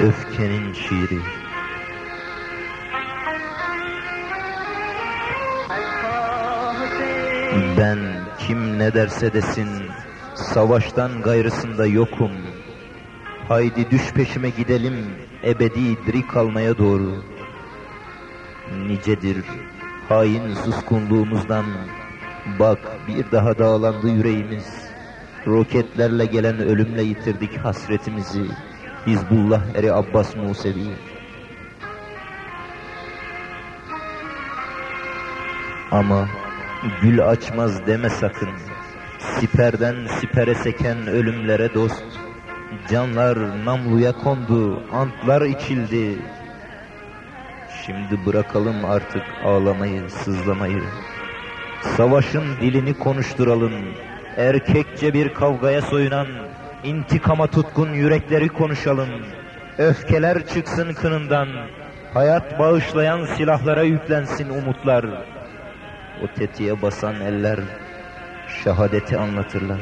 öfkenin şiiri. Ben kim ne derse desin, savaştan gayrısında yokum. Haydi düş peşime gidelim, ebedi diri kalmaya doğru. Nicedir hain suskunluğumuzdan, bak bir daha dağlandı yüreğimiz. Roketlerle gelen ölümle yitirdik hasretimizi. Hizbullah eri Abbas Musevi. Ama gül açmaz deme sakın. Siperden sipere seken ölümlere dost. Canlar namluya kondu, antlar içildi. Şimdi bırakalım artık ağlamayı, sızlamayı. Savaşın dilini konuşturalım. Erkekçe bir kavgaya soyunan, intikama tutkun yürekleri konuşalım. Öfkeler çıksın kınından, hayat bağışlayan silahlara yüklensin umutlar. O tetiğe basan eller şehadeti anlatırlar.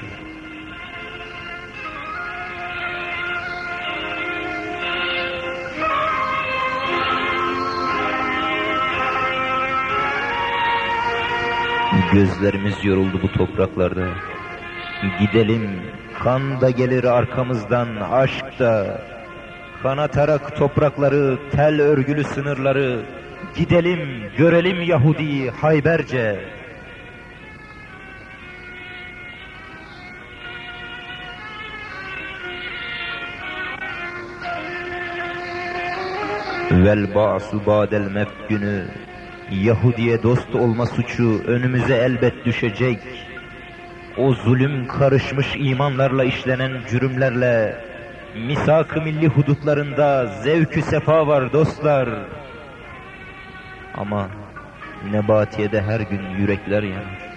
Gözlerimiz yoruldu bu topraklarda. Gidelim, kan da gelir arkamızdan, aşk da. Kanatarak toprakları, tel örgülü sınırları, gidelim, görelim Yahudi'yi Hayberce. Vel ba'su ba'del günü, Yahudiye dost olma suçu önümüze elbet düşecek. O zulüm karışmış imanlarla işlenen cürümlerle misak-ı milli hudutlarında zevkü sefa var dostlar. Ama Nebatiye'de her gün yürekler yanar.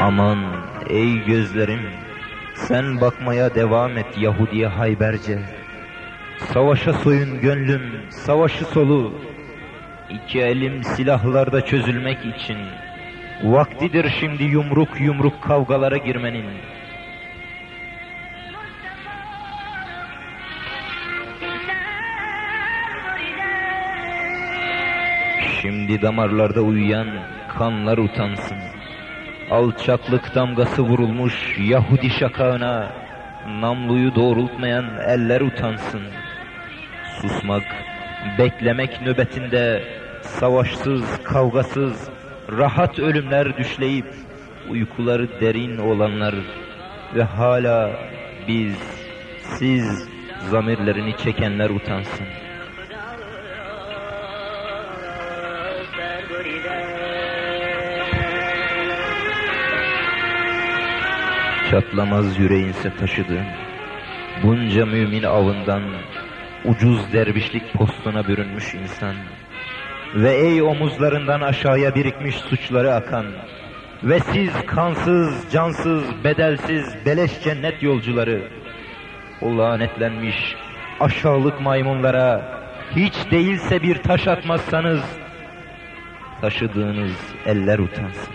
Aman ey gözlerim sen bakmaya devam et Yahudiye Hayberce. Savaşa soyun gönlüm, savaşı solu. İki elim silahlarda çözülmek için. Vaktidir şimdi yumruk yumruk kavgalara girmenin. Şimdi damarlarda uyuyan kanlar utansın. Alçaklık damgası vurulmuş Yahudi şakağına namluyu doğrultmayan eller utansın. Susmak, beklemek nöbetinde savaşsız, kavgasız, rahat ölümler düşleyip uykuları derin olanlar ve hala biz, siz zamirlerini çekenler utansın. Çatlamaz yüreğinse taşıdığın bunca mümin avından ucuz dervişlik postuna bürünmüş insan ve ey omuzlarından aşağıya birikmiş suçları akan ve siz kansız, cansız, bedelsiz, beleş cennet yolcuları o lanetlenmiş aşağılık maymunlara hiç değilse bir taş atmazsanız taşıdığınız eller utansın.